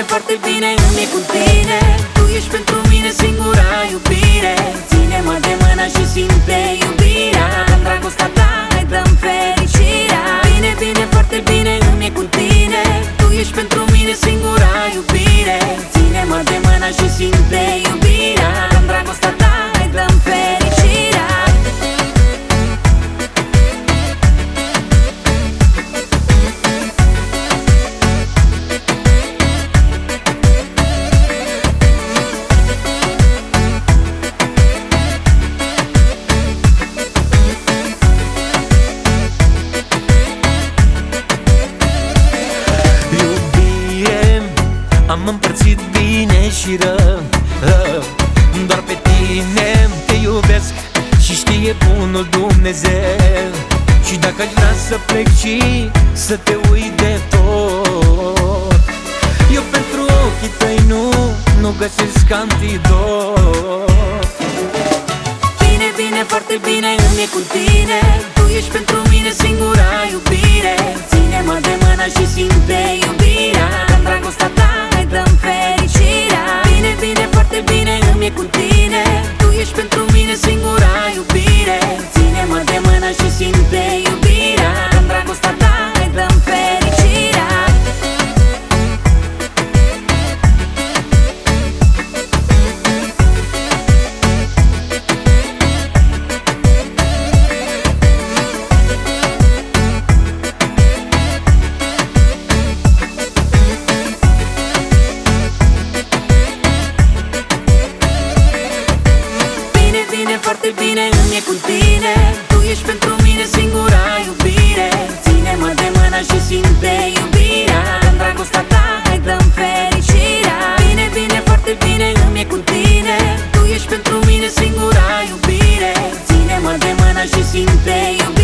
vine foarte bine, e cu tine. Tu ești pentru mine singura iubire. Ține-mă de mâna și simte iubirea. În dragostea ta ne dăm fericirea. Bine, bine, foarte bine, e cu tine. Tu ești pentru mine singura iubire. Ține-mă de mâna și simte iubirea Am împărțit bine și rău Doar pe tine te iubesc Și știe bunul Dumnezeu. Și dacă ai vrea să plec și să te uit de tot Eu pentru ochii tăi nu, nu găsesc antidot. Bine, bine, foarte bine, îmi e cu tine. Tu ești pentru mine singura iubire. Ține-mă de mână și simt foarte bine Îmi e cu tine. Tu ești pentru mine singura iubire. Ține-mă de mână și simte iubirea. În dragostea ta hai dăm fericirea. Bine, bine, foarte bine Îmi e cu tine. Tu ești pentru mine singura iubire. Ține-mă de mână și simte iubirea.